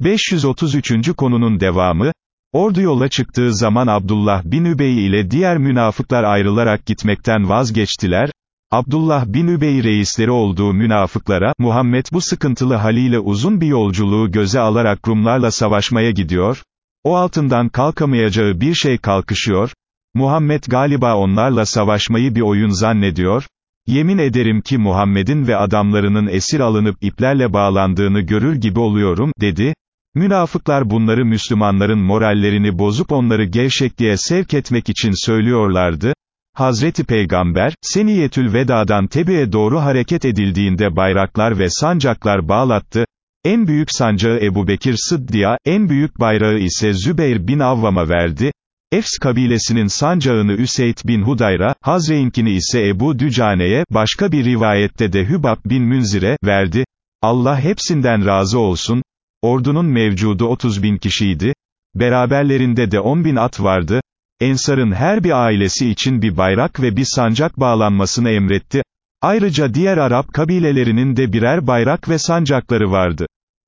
533. konunun devamı, ordu yola çıktığı zaman Abdullah bin Übey ile diğer münafıklar ayrılarak gitmekten vazgeçtiler, Abdullah bin Übey reisleri olduğu münafıklara, Muhammed bu sıkıntılı haliyle uzun bir yolculuğu göze alarak Rumlarla savaşmaya gidiyor, o altından kalkamayacağı bir şey kalkışıyor, Muhammed galiba onlarla savaşmayı bir oyun zannediyor, yemin ederim ki Muhammed'in ve adamlarının esir alınıp iplerle bağlandığını görür gibi oluyorum, dedi, Münafıklar bunları Müslümanların morallerini bozup onları gevşekliğe sevk etmek için söylüyorlardı, Hazreti Peygamber, Seniyetül Veda'dan Tebi'ye doğru hareket edildiğinde bayraklar ve sancaklar bağlattı, en büyük sancağı Ebu Bekir Sıddiya, en büyük bayrağı ise Zübeyir bin Avvam'a verdi, Efs kabilesinin sancağını Üseyd bin Hudayra, Hazre'inkini ise Ebu Dücane'ye, başka bir rivayette de Hübab bin Münzir'e, verdi, Allah hepsinden razı olsun, ordunun mevcudu 30 bin kişiydi, beraberlerinde de 10 bin at vardı, Ensar'ın her bir ailesi için bir bayrak ve bir sancak bağlanmasını emretti, ayrıca diğer Arap kabilelerinin de birer bayrak ve sancakları vardı.